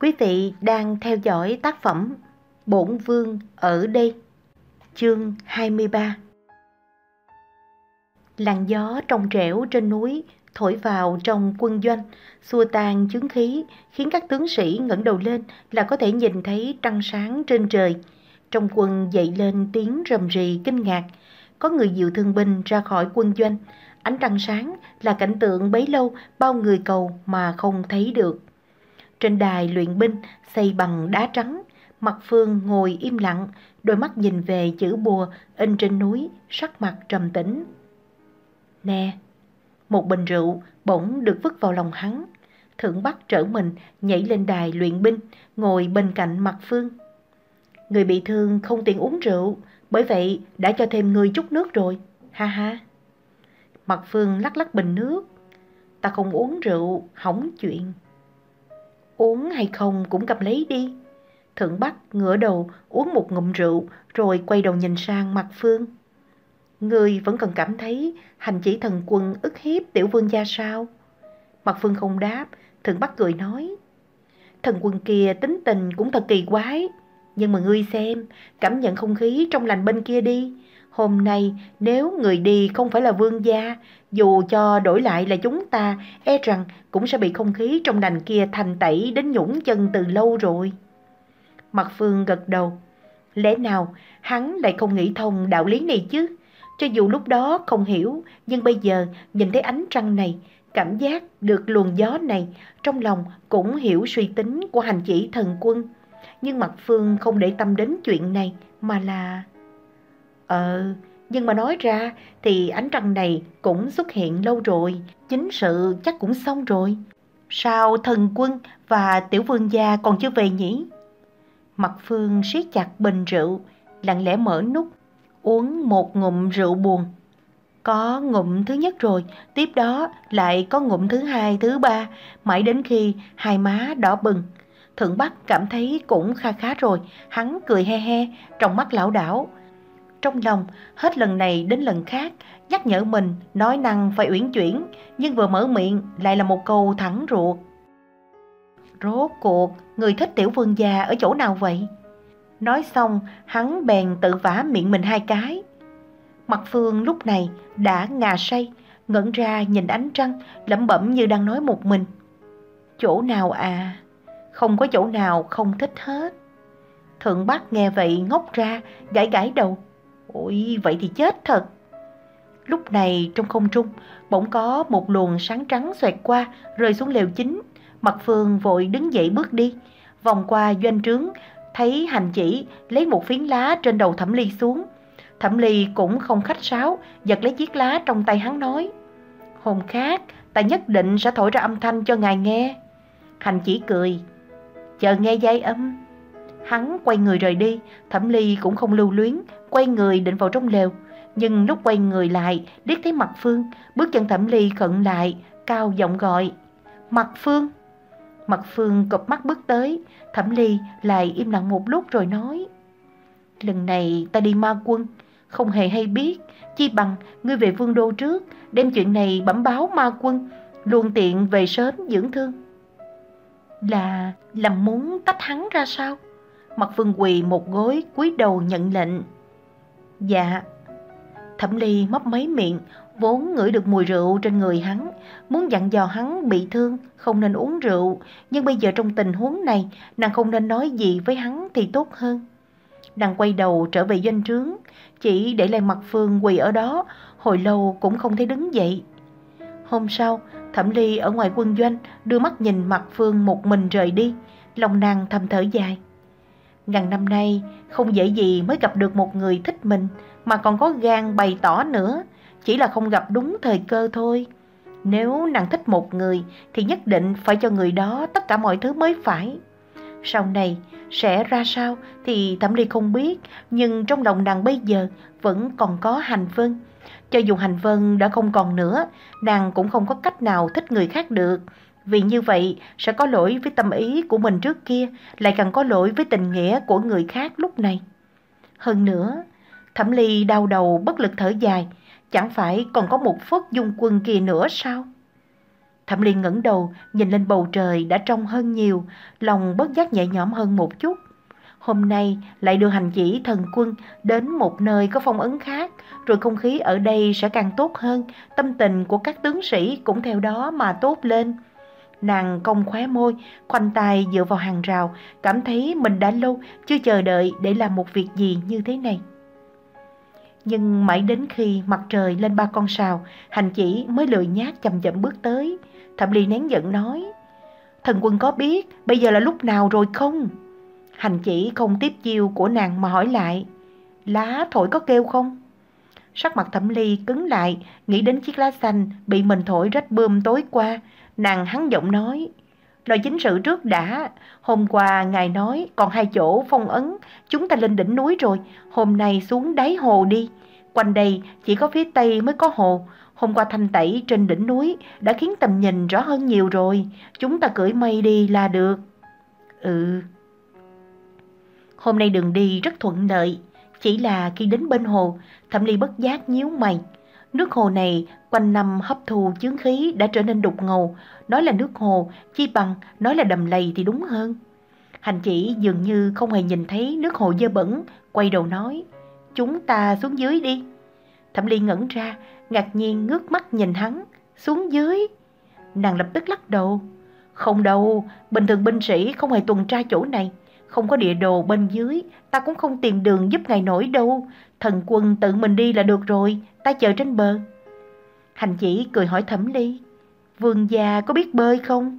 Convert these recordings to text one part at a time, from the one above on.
Quý vị đang theo dõi tác phẩm Bổn Vương ở đây, chương 23. Làn gió trong trẻo trên núi thổi vào trong quân doanh, xua tan chứng khí, khiến các tướng sĩ ngẩng đầu lên là có thể nhìn thấy trăng sáng trên trời. Trong quân dậy lên tiếng rầm rì kinh ngạc, có người dịu thương binh ra khỏi quân doanh, ánh trăng sáng là cảnh tượng bấy lâu bao người cầu mà không thấy được. Trên đài luyện binh xây bằng đá trắng, Mặt Phương ngồi im lặng, đôi mắt nhìn về chữ bùa in trên núi, sắc mặt trầm tĩnh. Nè, một bình rượu bỗng được vứt vào lòng hắn. Thượng Bắc trở mình nhảy lên đài luyện binh, ngồi bên cạnh Mặt Phương. Người bị thương không tiện uống rượu, bởi vậy đã cho thêm người chút nước rồi, ha ha. Mặt Phương lắc lắc bình nước. Ta không uống rượu, hỏng chuyện. Uống hay không cũng cầm lấy đi. Thượng Bắc ngửa đầu uống một ngụm rượu rồi quay đầu nhìn sang mặt Phương. Người vẫn còn cảm thấy hành chỉ thần quân ức hiếp tiểu vương gia sao? Mặt Phương không đáp, Thượng Bắc cười nói. Thần quân kia tính tình cũng thật kỳ quái. Nhưng mà ngươi xem, cảm nhận không khí trong lành bên kia đi. Hôm nay nếu người đi không phải là vương gia, dù cho đổi lại là chúng ta, e rằng cũng sẽ bị không khí trong đành kia thành tẩy đến nhũng chân từ lâu rồi. Mặt Phương gật đầu. Lẽ nào hắn lại không nghĩ thông đạo lý này chứ? Cho dù lúc đó không hiểu, nhưng bây giờ nhìn thấy ánh trăng này, cảm giác được luồng gió này, trong lòng cũng hiểu suy tính của hành chỉ thần quân. Nhưng Mặt Phương không để tâm đến chuyện này, mà là... Ờ, nhưng mà nói ra thì ánh trăng này cũng xuất hiện lâu rồi, chính sự chắc cũng xong rồi. Sao thần quân và tiểu vương gia còn chưa về nhỉ? Mặt Phương siết chặt bình rượu, lặng lẽ mở nút, uống một ngụm rượu buồn. Có ngụm thứ nhất rồi, tiếp đó lại có ngụm thứ hai, thứ ba, mãi đến khi hai má đỏ bừng. Thượng Bắc cảm thấy cũng kha khá rồi, hắn cười he he, trong mắt lão đảo, trong lòng, hết lần này đến lần khác, nhắc nhở mình nói năng phải uyển chuyển, nhưng vừa mở miệng lại là một câu thẳng ruột. Rốt cuộc, người thích tiểu vương gia ở chỗ nào vậy? Nói xong, hắn bèn tự vả miệng mình hai cái. Mặt Phương lúc này đã ngà say, ngẩn ra nhìn ánh trăng, lẩm bẩm như đang nói một mình. Chỗ nào à? Không có chỗ nào không thích hết. Thượng bác nghe vậy ngốc ra, gãi gãi đầu. Ôi, vậy thì chết thật. Lúc này trong không trung, bỗng có một luồng sáng trắng xoẹt qua, rơi xuống lều chính. Mặt Phương vội đứng dậy bước đi, vòng qua doanh trướng, thấy hành chỉ lấy một phiến lá trên đầu Thẩm Ly xuống. Thẩm Ly cũng không khách sáo, giật lấy chiếc lá trong tay hắn nói. Hôm khác, ta nhất định sẽ thổi ra âm thanh cho ngài nghe. Hành chỉ cười, chờ nghe dây âm. Hắn quay người rời đi, Thẩm Ly cũng không lưu luyến, quay người định vào trong lều. Nhưng lúc quay người lại, liếc thấy mặt Phương, bước chân Thẩm Ly khận lại, cao giọng gọi. Mặt Phương! Mặt Phương cụp mắt bước tới, Thẩm Ly lại im lặng một lúc rồi nói. Lần này ta đi ma quân, không hề hay biết, chi bằng ngươi về vương đô trước, đem chuyện này bẩm báo ma quân, luôn tiện về sớm dưỡng thương. Là, là muốn tách hắn ra sao? Mặt Phương quỳ một gối cúi đầu nhận lệnh. Dạ. Thẩm Ly mấp mấy miệng, vốn ngửi được mùi rượu trên người hắn, muốn dặn dò hắn bị thương, không nên uống rượu, nhưng bây giờ trong tình huống này, nàng không nên nói gì với hắn thì tốt hơn. Nàng quay đầu trở về doanh trướng, chỉ để lại mặt Phương quỳ ở đó, hồi lâu cũng không thấy đứng dậy. Hôm sau, Thẩm Ly ở ngoài quân doanh đưa mắt nhìn mặt Phương một mình rời đi, lòng nàng thầm thở dài. Ngàn năm nay, không dễ gì mới gặp được một người thích mình mà còn có gan bày tỏ nữa, chỉ là không gặp đúng thời cơ thôi. Nếu nàng thích một người thì nhất định phải cho người đó tất cả mọi thứ mới phải. Sau này sẽ ra sao thì Thẩm Ly không biết, nhưng trong lòng nàng bây giờ vẫn còn có hành vân. Cho dù hành vân đã không còn nữa, nàng cũng không có cách nào thích người khác được. Vì như vậy sẽ có lỗi với tâm ý của mình trước kia, lại càng có lỗi với tình nghĩa của người khác lúc này. Hơn nữa, Thẩm Ly đau đầu bất lực thở dài, chẳng phải còn có một phất dung quân kia nữa sao? Thẩm Ly ngẩng đầu, nhìn lên bầu trời đã trong hơn nhiều, lòng bất giác nhẹ nhõm hơn một chút. Hôm nay lại đưa hành chỉ thần quân đến một nơi có phong ấn khác, rồi không khí ở đây sẽ càng tốt hơn, tâm tình của các tướng sĩ cũng theo đó mà tốt lên. Nàng cong khóe môi, khoanh tay dựa vào hàng rào, cảm thấy mình đã lâu chưa chờ đợi để làm một việc gì như thế này. Nhưng mãi đến khi mặt trời lên ba con sào, hành chỉ mới lười nhát chậm chậm bước tới. Thẩm Ly nén giận nói, thần quân có biết bây giờ là lúc nào rồi không? Hành chỉ không tiếp chiêu của nàng mà hỏi lại, lá thổi có kêu không? Sắc mặt thẩm ly cứng lại, nghĩ đến chiếc lá xanh bị mình thổi rách bươm tối qua. Nàng hắn giọng nói, lo chính sự trước đã. Hôm qua ngài nói còn hai chỗ phong ấn, chúng ta lên đỉnh núi rồi. Hôm nay xuống đáy hồ đi. Quanh đây chỉ có phía tây mới có hồ. Hôm qua thanh tẩy trên đỉnh núi đã khiến tầm nhìn rõ hơn nhiều rồi. Chúng ta cưỡi mây đi là được. Ừ. Hôm nay đường đi rất thuận lợi. Chỉ là khi đến bên hồ, Thẩm Ly bất giác nhíu mày. Nước hồ này quanh năm hấp thu chướng khí đã trở nên đục ngầu, nói là nước hồ, chi bằng nói là đầm lầy thì đúng hơn. Hành chỉ dường như không hề nhìn thấy nước hồ dơ bẩn, quay đầu nói, chúng ta xuống dưới đi. Thẩm Ly ngẩn ra, ngạc nhiên ngước mắt nhìn hắn, xuống dưới. Nàng lập tức lắc đầu, không đâu, bình thường binh sĩ không hề tuần tra chỗ này. Không có địa đồ bên dưới, ta cũng không tìm đường giúp ngài nổi đâu. Thần quân tự mình đi là được rồi, ta chờ trên bờ. Hành chỉ cười hỏi Thẩm Ly, vương gia có biết bơi không?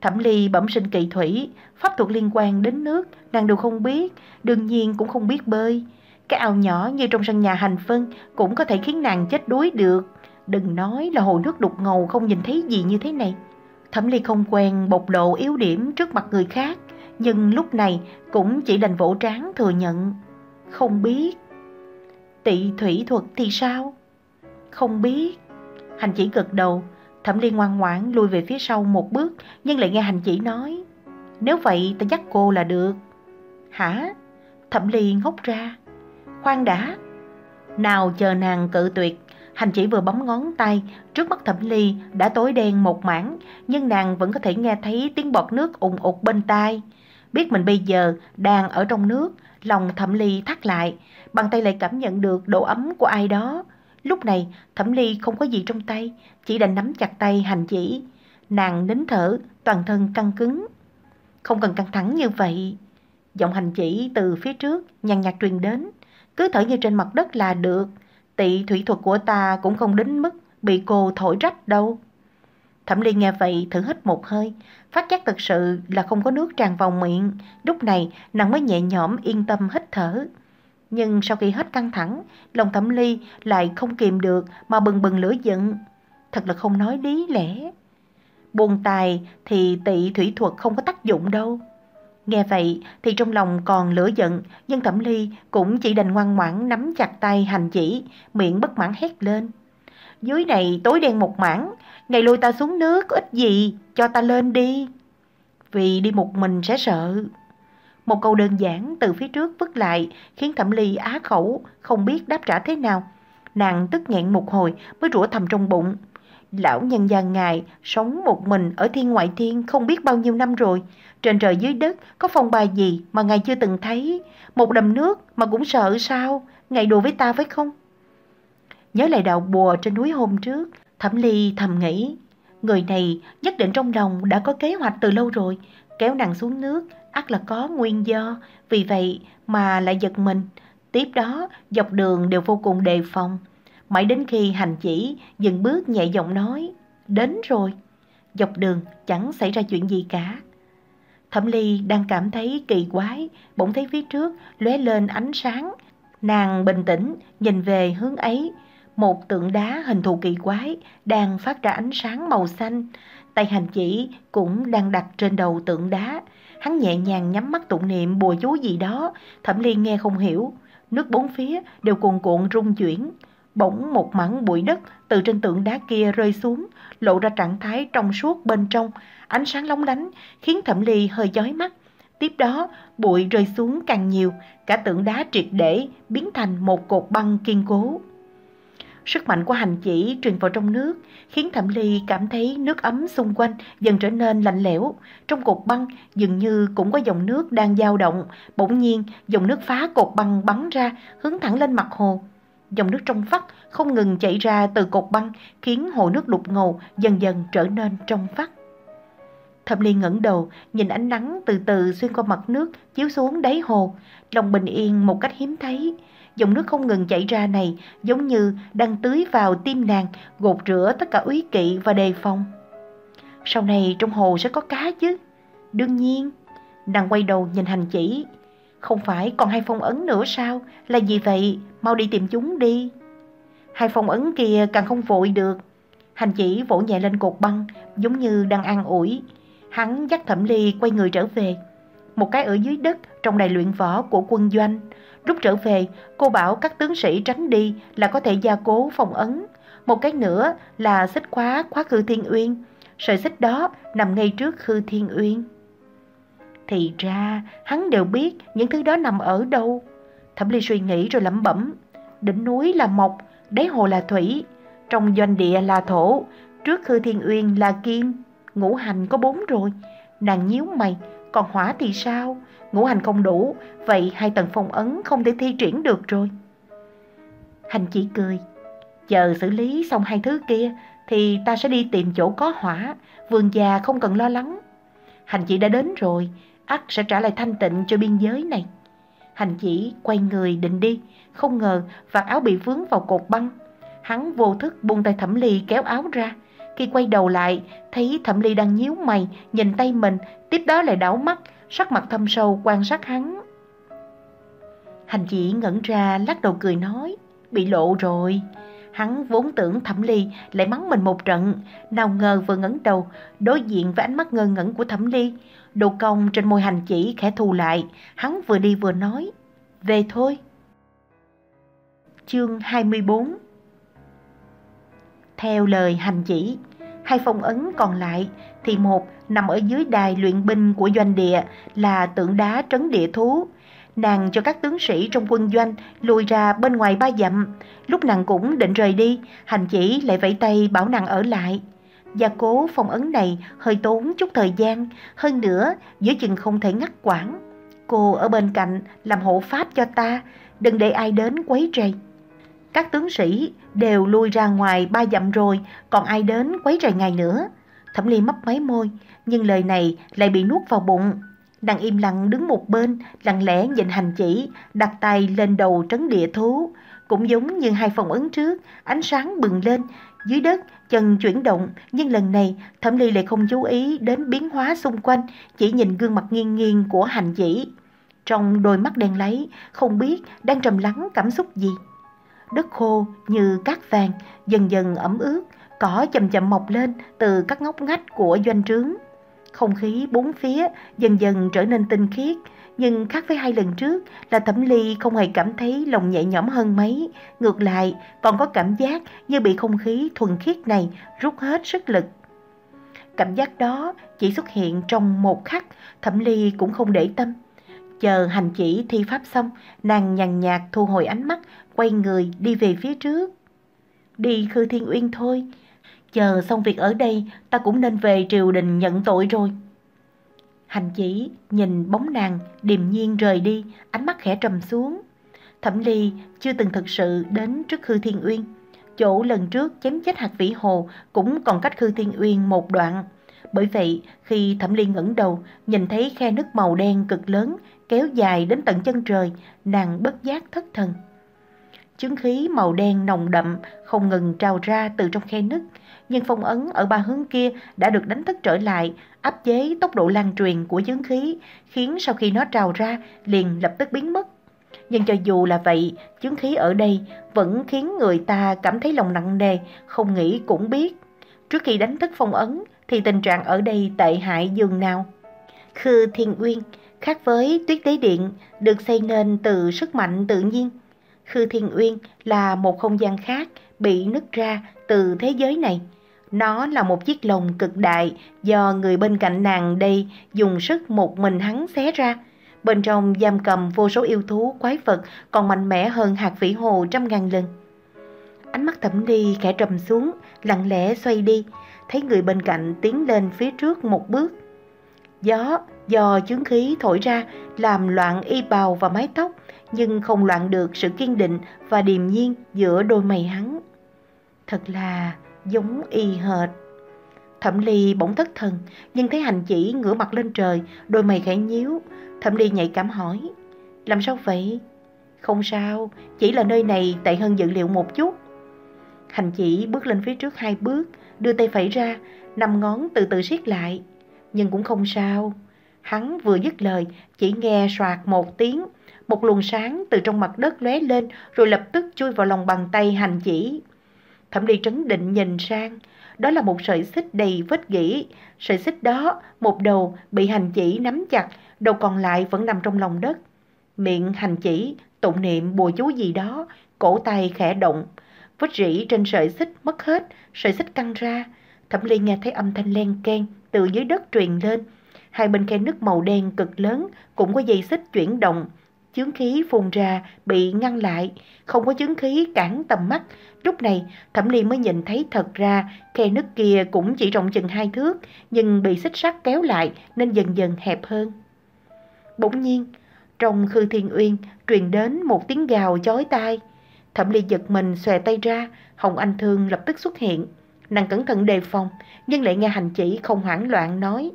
Thẩm Ly bẩm sinh kỳ thủy, pháp thuật liên quan đến nước, nàng đều không biết, đương nhiên cũng không biết bơi. Cái ao nhỏ như trong sân nhà hành phân cũng có thể khiến nàng chết đuối được. Đừng nói là hồ nước đục ngầu không nhìn thấy gì như thế này. Thẩm Ly không quen bộc lộ yếu điểm trước mặt người khác, nhưng lúc này cũng chỉ đành vỗ trán thừa nhận. Không biết. Tị thủy thuật thì sao? Không biết. Hành chỉ gật đầu, thẩm liên ngoan ngoãn lùi về phía sau một bước, nhưng lại nghe hành chỉ nói. Nếu vậy ta dắt cô là được. Hả? Thẩm liên hốc ra. Khoan đã. Nào chờ nàng cự tuyệt, hành chỉ vừa bấm ngón tay, trước mắt thẩm ly đã tối đen một mảng, nhưng nàng vẫn có thể nghe thấy tiếng bọt nước ùng ụt bên tai. Biết mình bây giờ đang ở trong nước, lòng thẩm ly thắt lại, bàn tay lại cảm nhận được độ ấm của ai đó. Lúc này thẩm ly không có gì trong tay, chỉ đành nắm chặt tay hành chỉ. Nàng nín thở, toàn thân căng cứng. Không cần căng thẳng như vậy. Giọng hành chỉ từ phía trước, nhàn nhạt truyền đến. Cứ thở như trên mặt đất là được. Tị thủy thuật của ta cũng không đến mức bị cô thổi rách đâu. Thẩm Ly nghe vậy thử hít một hơi, phát giác thật sự là không có nước tràn vào miệng. Lúc này nàng mới nhẹ nhõm yên tâm hít thở. Nhưng sau khi hết căng thẳng, lòng Thẩm Ly lại không kìm được mà bừng bừng lửa giận. Thật là không nói lý lẽ. Buồn tài thì tị thủy thuật không có tác dụng đâu. Nghe vậy thì trong lòng còn lửa giận, nhưng Thẩm Ly cũng chỉ đành ngoan ngoãn nắm chặt tay hành chỉ, miệng bất mãn hét lên. Dưới này tối đen một mảng, ngày lôi ta xuống nước có ích gì, cho ta lên đi. Vì đi một mình sẽ sợ. Một câu đơn giản từ phía trước vứt lại khiến Thẩm Ly á khẩu, không biết đáp trả thế nào. Nàng tức nghẹn một hồi mới rủa thầm trong bụng. Lão nhân già ngài sống một mình ở thiên ngoại thiên không biết bao nhiêu năm rồi. Trên trời dưới đất có phong bài gì mà ngài chưa từng thấy. Một đầm nước mà cũng sợ sao? Ngài đùa với ta phải không? Nhớ lại đạo bùa trên núi hôm trước, Thẩm Ly thầm nghĩ, người này nhất định trong lòng đã có kế hoạch từ lâu rồi, kéo nàng xuống nước, ắt là có nguyên do, vì vậy mà lại giật mình. Tiếp đó, dọc đường đều vô cùng đề phòng. Mãi đến khi hành chỉ, dừng bước nhẹ giọng nói, đến rồi. Dọc đường chẳng xảy ra chuyện gì cả. Thẩm Ly đang cảm thấy kỳ quái, bỗng thấy phía trước lóe lên ánh sáng. Nàng bình tĩnh nhìn về hướng ấy, một tượng đá hình thù kỳ quái đang phát ra ánh sáng màu xanh. Tay hành chỉ cũng đang đặt trên đầu tượng đá. Hắn nhẹ nhàng nhắm mắt tụng niệm bùa chú gì đó, Thẩm Liên nghe không hiểu. Nước bốn phía đều cuồn cuộn rung chuyển. Bỗng một mảng bụi đất từ trên tượng đá kia rơi xuống, lộ ra trạng thái trong suốt bên trong, ánh sáng lóng lánh, khiến Thẩm Ly hơi chói mắt. Tiếp đó, bụi rơi xuống càng nhiều, cả tượng đá triệt để biến thành một cột băng kiên cố. Sức mạnh của hành chỉ truyền vào trong nước, khiến Thẩm Ly cảm thấy nước ấm xung quanh dần trở nên lạnh lẽo. Trong cột băng dường như cũng có dòng nước đang dao động. Bỗng nhiên, dòng nước phá cột băng bắn ra, hướng thẳng lên mặt hồ. Dòng nước trong vắt không ngừng chảy ra từ cột băng, khiến hồ nước đục ngầu dần dần trở nên trong vắt. Thẩm Ly ngẩng đầu, nhìn ánh nắng từ từ xuyên qua mặt nước chiếu xuống đáy hồ, lòng bình yên một cách hiếm thấy. Dòng nước không ngừng chảy ra này giống như đang tưới vào tim nàng, gột rửa tất cả úy kỵ và đề phòng. Sau này trong hồ sẽ có cá chứ? Đương nhiên. Nàng quay đầu nhìn hành chỉ. Không phải còn hai phong ấn nữa sao? Là gì vậy? Mau đi tìm chúng đi. Hai phong ấn kia càng không vội được. Hành chỉ vỗ nhẹ lên cột băng, giống như đang an ủi. Hắn dắt Thẩm Ly quay người trở về. Một cái ở dưới đất trong đài luyện võ của quân doanh. Lúc trở về, cô bảo các tướng sĩ tránh đi là có thể gia cố phòng ấn. Một cái nữa là xích khóa khóa khư thiên uyên. Sợi xích đó nằm ngay trước khư thiên uyên. Thì ra, hắn đều biết những thứ đó nằm ở đâu. Thẩm Ly suy nghĩ rồi lẩm bẩm. Đỉnh núi là mộc, đáy hồ là thủy, trong doanh địa là thổ, trước khư thiên uyên là kim, ngũ hành có bốn rồi. Nàng nhíu mày, còn hỏa thì sao? Ngũ hành không đủ, vậy hai tầng phong ấn không thể thi triển được rồi. Hành chỉ cười, chờ xử lý xong hai thứ kia thì ta sẽ đi tìm chỗ có hỏa, vườn già không cần lo lắng. Hành chỉ đã đến rồi, ắt sẽ trả lại thanh tịnh cho biên giới này. Hành chỉ quay người định đi, không ngờ vạt áo bị vướng vào cột băng. Hắn vô thức buông tay thẩm ly kéo áo ra. Khi quay đầu lại, thấy thẩm ly đang nhíu mày, nhìn tay mình, tiếp đó lại đảo mắt, sắc mặt thâm sâu quan sát hắn. Hành chỉ ngẩn ra lắc đầu cười nói, bị lộ rồi. Hắn vốn tưởng Thẩm Ly lại mắng mình một trận, nào ngờ vừa ngẩng đầu, đối diện với ánh mắt ngơ ngẩn của Thẩm Ly. Đồ cong trên môi hành chỉ khẽ thù lại, hắn vừa đi vừa nói, về thôi. Chương 24 Theo lời hành chỉ, hai phong ấn còn lại thì một nằm ở dưới đài luyện binh của doanh địa là tượng đá trấn địa thú. Nàng cho các tướng sĩ trong quân doanh lùi ra bên ngoài ba dặm. Lúc nàng cũng định rời đi, hành chỉ lại vẫy tay bảo nàng ở lại. Gia cố phong ấn này hơi tốn chút thời gian, hơn nữa giữa chừng không thể ngắt quãng. Cô ở bên cạnh làm hộ pháp cho ta, đừng để ai đến quấy rầy. Các tướng sĩ đều lui ra ngoài ba dặm rồi, còn ai đến quấy rầy ngài nữa. Thẩm Ly mấp máy môi, nhưng lời này lại bị nuốt vào bụng. Nàng im lặng đứng một bên, lặng lẽ nhìn hành chỉ, đặt tay lên đầu trấn địa thú. Cũng giống như hai phòng ấn trước, ánh sáng bừng lên, dưới đất chân chuyển động, nhưng lần này Thẩm Ly lại không chú ý đến biến hóa xung quanh, chỉ nhìn gương mặt nghiêng nghiêng của hành chỉ. Trong đôi mắt đen lấy, không biết đang trầm lắng cảm xúc gì. Đất khô như cát vàng, dần dần ẩm ướt, cỏ chậm chậm mọc lên từ các ngóc ngách của doanh trướng. Không khí bốn phía dần dần trở nên tinh khiết, nhưng khác với hai lần trước là Thẩm Ly không hề cảm thấy lòng nhẹ nhõm hơn mấy, ngược lại còn có cảm giác như bị không khí thuần khiết này rút hết sức lực. Cảm giác đó chỉ xuất hiện trong một khắc, Thẩm Ly cũng không để tâm. Chờ hành chỉ thi pháp xong, nàng nhàn nhạt thu hồi ánh mắt, quay người đi về phía trước. Đi Khư Thiên Uyên thôi, chờ xong việc ở đây ta cũng nên về triều đình nhận tội rồi. Hành chỉ nhìn bóng nàng điềm nhiên rời đi, ánh mắt khẽ trầm xuống. Thẩm Ly chưa từng thực sự đến trước Khư Thiên Uyên. Chỗ lần trước chém chết hạt vĩ hồ cũng còn cách Khư Thiên Uyên một đoạn. Bởi vậy, khi Thẩm Ly ngẩng đầu, nhìn thấy khe nước màu đen cực lớn kéo dài đến tận chân trời, nàng bất giác thất thần. Chứng khí màu đen nồng đậm không ngừng trào ra từ trong khe nứt, nhưng phong ấn ở ba hướng kia đã được đánh thức trở lại, áp chế tốc độ lan truyền của chứng khí, khiến sau khi nó trào ra liền lập tức biến mất. Nhưng cho dù là vậy, chứng khí ở đây vẫn khiến người ta cảm thấy lòng nặng nề, không nghĩ cũng biết. Trước khi đánh thức phong ấn thì tình trạng ở đây tệ hại dường nào. Khư Thiên Uyên khác với tuyết tế điện được xây nên từ sức mạnh tự nhiên. Khư Thiên Uyên là một không gian khác bị nứt ra từ thế giới này. Nó là một chiếc lồng cực đại do người bên cạnh nàng đây dùng sức một mình hắn xé ra. Bên trong giam cầm vô số yêu thú quái vật còn mạnh mẽ hơn hạt vĩ hồ trăm ngàn lần. Ánh mắt thẩm đi khẽ trầm xuống, lặng lẽ xoay đi, thấy người bên cạnh tiến lên phía trước một bước. Gió do chứng khí thổi ra làm loạn y bào và mái tóc, nhưng không loạn được sự kiên định và điềm nhiên giữa đôi mày hắn. Thật là giống y hệt. Thẩm Ly bỗng thất thần, nhưng thấy hành chỉ ngửa mặt lên trời, đôi mày khẽ nhíu. Thẩm Ly nhạy cảm hỏi, làm sao vậy? Không sao, chỉ là nơi này tệ hơn dự liệu một chút. Hành chỉ bước lên phía trước hai bước, đưa tay phẩy ra, năm ngón từ từ siết lại. Nhưng cũng không sao. Hắn vừa dứt lời, chỉ nghe soạt một tiếng, một luồng sáng từ trong mặt đất lóe lên rồi lập tức chui vào lòng bàn tay hành chỉ. Thẩm Ly trấn định nhìn sang, đó là một sợi xích đầy vết gỉ. Sợi xích đó, một đầu bị hành chỉ nắm chặt, đầu còn lại vẫn nằm trong lòng đất. Miệng hành chỉ, tụng niệm bùa chú gì đó, cổ tay khẽ động. Vết rỉ trên sợi xích mất hết, sợi xích căng ra. Thẩm Ly nghe thấy âm thanh len keng từ dưới đất truyền lên. Hai bên khe nước màu đen cực lớn cũng có dây xích chuyển động. Chướng khí phun ra bị ngăn lại, không có chướng khí cản tầm mắt. Lúc này Thẩm Ly mới nhìn thấy thật ra khe nước kia cũng chỉ rộng chừng hai thước, nhưng bị xích sắt kéo lại nên dần dần hẹp hơn. Bỗng nhiên, trong Khư Thiên Uyên truyền đến một tiếng gào chói tai. Thẩm Ly giật mình xòe tay ra, Hồng Anh Thương lập tức xuất hiện. Nàng cẩn thận đề phòng, nhưng lại nghe hành chỉ không hoảng loạn nói.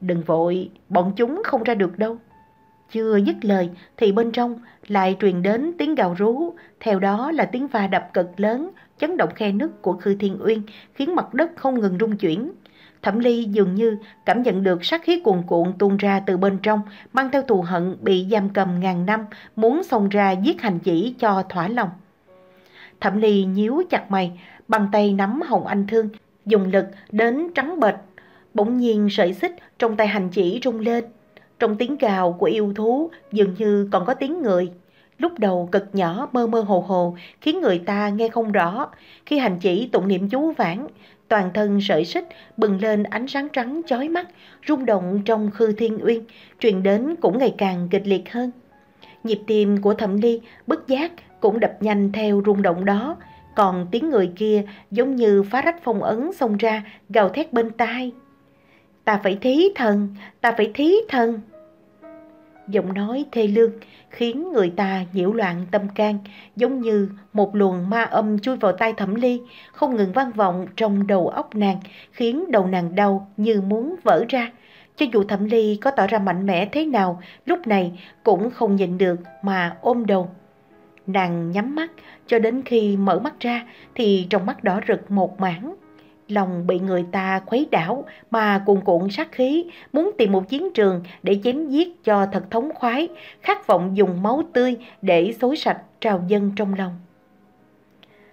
Đừng vội, bọn chúng không ra được đâu. Chưa dứt lời thì bên trong lại truyền đến tiếng gào rú, theo đó là tiếng va đập cực lớn, chấn động khe nứt của Khư Thiên Uyên, khiến mặt đất không ngừng rung chuyển. Thẩm Ly dường như cảm nhận được sát khí cuồn cuộn tuôn ra từ bên trong, mang theo thù hận bị giam cầm ngàn năm, muốn xông ra giết hành chỉ cho thỏa lòng. Thẩm Ly nhíu chặt mày, bằng tay nắm Hồng Anh Thương, dùng lực đến trắng bệch. Bỗng nhiên sợi xích trong tay hành chỉ rung lên. Trong tiếng gào của yêu thú dường như còn có tiếng người. Lúc đầu cực nhỏ mơ mơ hồ hồ khiến người ta nghe không rõ. Khi hành chỉ tụng niệm chú vãn, toàn thân sợi xích bừng lên ánh sáng trắng chói mắt, rung động trong khư thiên uyên, truyền đến cũng ngày càng kịch liệt hơn. Nhịp tim của thẩm ly bất giác cũng đập nhanh theo rung động đó, còn tiếng người kia giống như phá rách phong ấn xông ra, gào thét bên tai. Ta phải thí thần, ta phải thí thần. Giọng nói thê lương khiến người ta nhiễu loạn tâm can, giống như một luồng ma âm chui vào tai thẩm ly, không ngừng vang vọng trong đầu óc nàng, khiến đầu nàng đau như muốn vỡ ra. Cho dù thẩm ly có tỏ ra mạnh mẽ thế nào, lúc này cũng không nhịn được mà ôm đầu. Nàng nhắm mắt, cho đến khi mở mắt ra thì trong mắt đỏ rực một mảng. Lòng bị người ta khuấy đảo mà cuồn cuộn sát khí, muốn tìm một chiến trường để chém giết cho thật thống khoái, khát vọng dùng máu tươi để xối sạch trào dân trong lòng.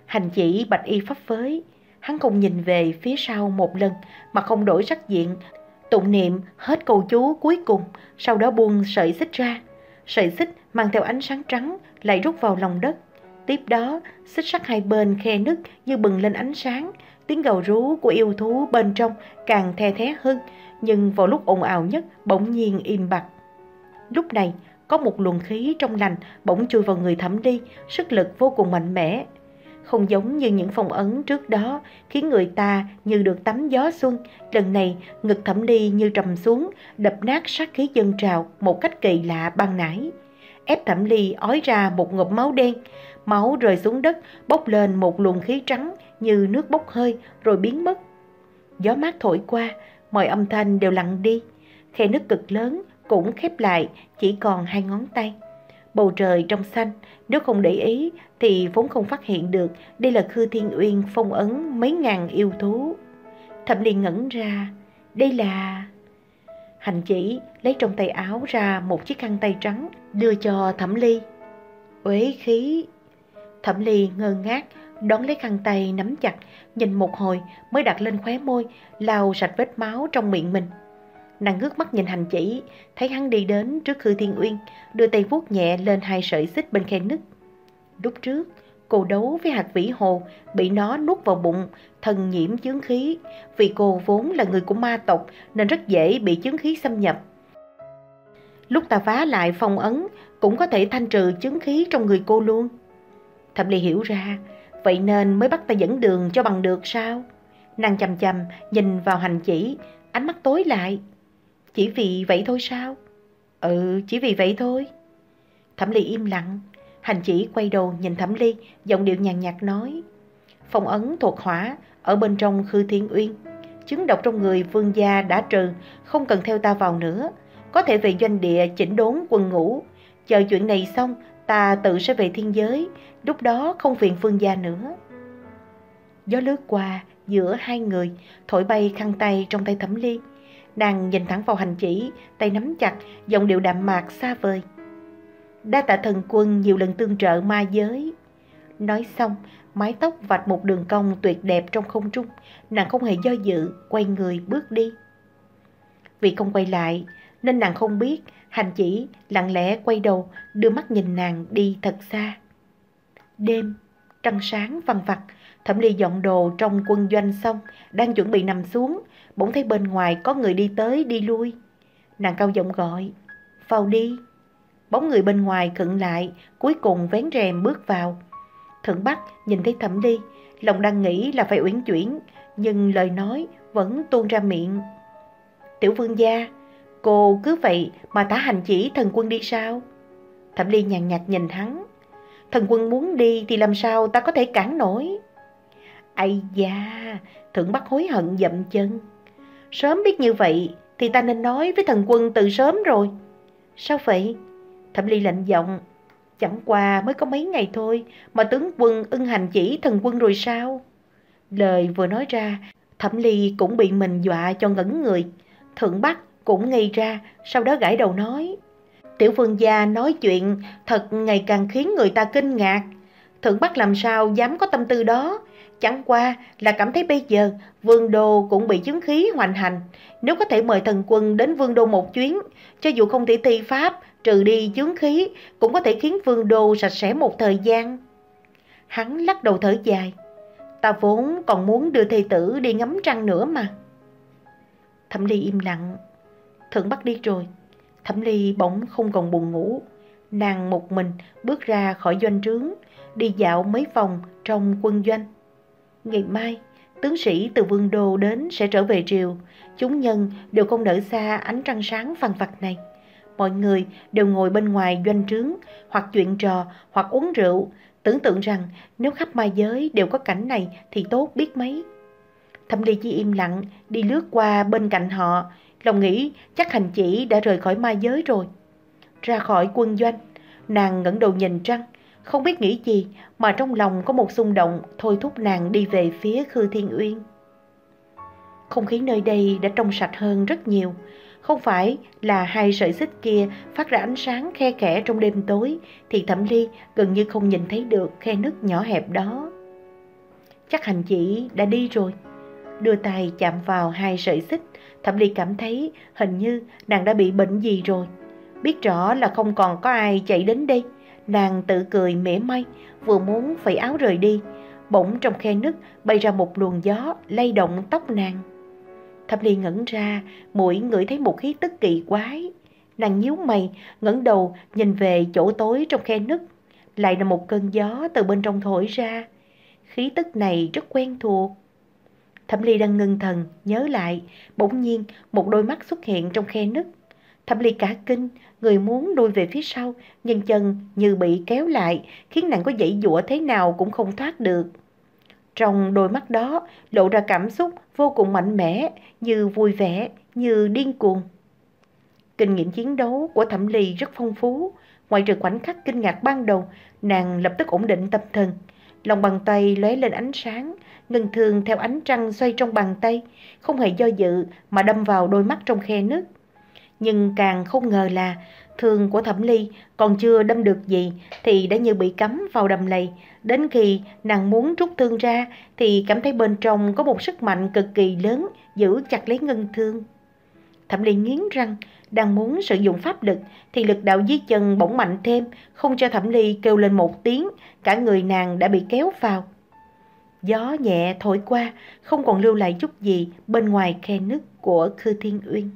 Hành chỉ bạch y pháp phới, hắn không nhìn về phía sau một lần mà không đổi sắc diện, tụng niệm hết câu chú cuối cùng, sau đó buông sợi xích ra. Sợi xích mang theo ánh sáng trắng lại rút vào lòng đất. Tiếp đó, xích sắt hai bên khe nứt như bừng lên ánh sáng, tiếng gào rú của yêu thú bên trong càng the thé hơn, nhưng vào lúc ồn ào nhất bỗng nhiên im bặt. Lúc này, có một luồng khí trong lành bỗng chui vào người thẩm đi, sức lực vô cùng mạnh mẽ. Không giống như những phong ấn trước đó, khiến người ta như được tắm gió xuân. Lần này, ngực thẩm đi như trầm xuống, đập nát sát khí dân trào một cách kỳ lạ ban nãy ép Thẩm Ly ói ra một ngụm máu đen. Máu rơi xuống đất, bốc lên một luồng khí trắng như nước bốc hơi rồi biến mất. Gió mát thổi qua, mọi âm thanh đều lặng đi. Khe nước cực lớn cũng khép lại, chỉ còn hai ngón tay. Bầu trời trong xanh, nếu không để ý thì vốn không phát hiện được đây là Khư Thiên Uyên phong ấn mấy ngàn yêu thú. Thẩm liền ngẩn ra, đây là... Hành chỉ lấy trong tay áo ra một chiếc khăn tay trắng đưa cho Thẩm Ly. Uế khí. Thẩm Ly ngơ ngác đón lấy khăn tay nắm chặt, nhìn một hồi mới đặt lên khóe môi, lau sạch vết máu trong miệng mình. Nàng ngước mắt nhìn hành chỉ, thấy hắn đi đến trước Khư Thiên Uyên, đưa tay vuốt nhẹ lên hai sợi xích bên khe nứt. Lúc trước, cô đấu với hạt vĩ hồ, bị nó nuốt vào bụng, thần nhiễm chướng khí. Vì cô vốn là người của ma tộc nên rất dễ bị chướng khí xâm nhập. Lúc ta phá lại phong ấn, cũng có thể thanh trừ chứng khí trong người cô luôn. Thẩm Ly hiểu ra, vậy nên mới bắt ta dẫn đường cho bằng được sao? Nàng chầm chầm nhìn vào hành chỉ, ánh mắt tối lại. Chỉ vì vậy thôi sao? Ừ, chỉ vì vậy thôi. Thẩm Ly im lặng, hành chỉ quay đầu nhìn Thẩm Ly, giọng điệu nhàn nhạt nói. Phong ấn thuộc hỏa ở bên trong Khư Thiên Uyên. Chứng độc trong người vương gia đã trừ, không cần theo ta vào nữa. Có thể về doanh địa chỉnh đốn quân ngũ. Chờ chuyện này xong, ta tự sẽ về thiên giới, lúc đó không phiền phương gia nữa. Gió lướt qua giữa hai người, thổi bay khăn tay trong tay Thẩm Ly. Nàng nhìn thẳng vào hành chỉ, tay nắm chặt, giọng điệu đạm mạc xa vời. Đa tạ thần quân nhiều lần tương trợ ma giới. Nói xong, mái tóc vạch một đường cong tuyệt đẹp trong không trung, nàng không hề do dự, quay người bước đi. Vì không quay lại, nên nàng không biết, hành chỉ lặng lẽ quay đầu, đưa mắt nhìn nàng đi thật xa. Đêm, trăng sáng vằn vặt, thẩm ly dọn đồ trong quân doanh xong, đang chuẩn bị nằm xuống, bỗng thấy bên ngoài có người đi tới đi lui. Nàng cao giọng gọi, vào đi. Bóng người bên ngoài khựng lại, cuối cùng vén rèm bước vào. Thượng Bắc nhìn thấy Thẩm Ly, lòng đang nghĩ là phải uyển chuyển, nhưng lời nói vẫn tuôn ra miệng. Tiểu vương gia, cô cứ vậy mà thả hành chỉ thần quân đi sao? Thẩm Ly nhàn nhạt nhìn hắn. Thần quân muốn đi thì làm sao ta có thể cản nổi? Ây da, Thượng Bắc hối hận dậm chân. Sớm biết như vậy thì ta nên nói với thần quân từ sớm rồi. Sao vậy? Thẩm Ly lạnh giọng. Chẳng qua mới có mấy ngày thôi mà tướng quân ưng hành chỉ thần quân rồi sao? Lời vừa nói ra, Thẩm Ly cũng bị mình dọa cho ngẩn người. Thượng Bắc cũng ngây ra, sau đó gãi đầu nói. Tiểu vương gia nói chuyện thật ngày càng khiến người ta kinh ngạc. Thượng Bắc làm sao dám có tâm tư đó? Chẳng qua là cảm thấy bây giờ vương đô cũng bị chứng khí hoành hành. Nếu có thể mời thần quân đến vương đô một chuyến, cho dù không thể thi pháp, trừ đi chứng khí, cũng có thể khiến vương đô sạch sẽ một thời gian. Hắn lắc đầu thở dài. Ta vốn còn muốn đưa thầy tử đi ngắm trăng nữa mà. Thẩm Ly im lặng. Thượng bắt đi rồi. Thẩm Ly bỗng không còn buồn ngủ. Nàng một mình bước ra khỏi doanh trướng, đi dạo mấy vòng trong quân doanh. Ngày mai, tướng sĩ từ vương đô đến sẽ trở về triều. Chúng nhân đều không nở xa ánh trăng sáng phần vặt này. Mọi người đều ngồi bên ngoài doanh trướng, hoặc chuyện trò, hoặc uống rượu. Tưởng tượng rằng nếu khắp ma giới đều có cảnh này thì tốt biết mấy. Thẩm Ly chỉ im lặng, đi lướt qua bên cạnh họ, lòng nghĩ chắc hành chỉ đã rời khỏi ma giới rồi. Ra khỏi quân doanh, nàng ngẩng đầu nhìn trăng, không biết nghĩ gì mà trong lòng có một xung động thôi thúc nàng đi về phía Khư Thiên Uyên. Không khí nơi đây đã trong sạch hơn rất nhiều, không phải là hai sợi xích kia phát ra ánh sáng khe khẽ trong đêm tối thì Thẩm Ly gần như không nhìn thấy được khe nứt nhỏ hẹp đó. Chắc hành chỉ đã đi rồi. Đưa tay chạm vào hai sợi xích, Thẩm Ly cảm thấy hình như nàng đã bị bệnh gì rồi. Biết rõ là không còn có ai chạy đến đây. Nàng tự cười mỉa mai, vừa muốn phải áo rời đi. Bỗng trong khe nứt bay ra một luồng gió lay động tóc nàng. Thẩm Ly ngẩn ra, mũi ngửi thấy một khí tức kỳ quái. Nàng nhíu mày, ngẩng đầu nhìn về chỗ tối trong khe nứt. Lại là một cơn gió từ bên trong thổi ra. Khí tức này rất quen thuộc. Thẩm Ly đang ngưng thần, nhớ lại, bỗng nhiên một đôi mắt xuất hiện trong khe nứt. Thẩm Ly cả kinh, người muốn đuôi về phía sau, nhưng chân như bị kéo lại, khiến nàng có dãy dụa thế nào cũng không thoát được. Trong đôi mắt đó lộ ra cảm xúc vô cùng mạnh mẽ, như vui vẻ, như điên cuồng. Kinh nghiệm chiến đấu của Thẩm Ly rất phong phú. Ngoài trừ khoảnh khắc kinh ngạc ban đầu, nàng lập tức ổn định tâm thần. Lòng bàn tay lóe lên ánh sáng, ngân thường theo ánh trăng xoay trong bàn tay, không hề do dự mà đâm vào đôi mắt trong khe nước. Nhưng càng không ngờ là thương của Thẩm Ly còn chưa đâm được gì thì đã như bị cắm vào đầm lầy. Đến khi nàng muốn rút thương ra thì cảm thấy bên trong có một sức mạnh cực kỳ lớn giữ chặt lấy ngân thương. Thẩm Ly nghiến răng, đang muốn sử dụng pháp lực thì lực đạo dưới chân bỗng mạnh thêm, không cho Thẩm Ly kêu lên một tiếng, cả người nàng đã bị kéo vào. Gió nhẹ thổi qua, không còn lưu lại chút gì bên ngoài khe nứt của Khư Thiên Uyên.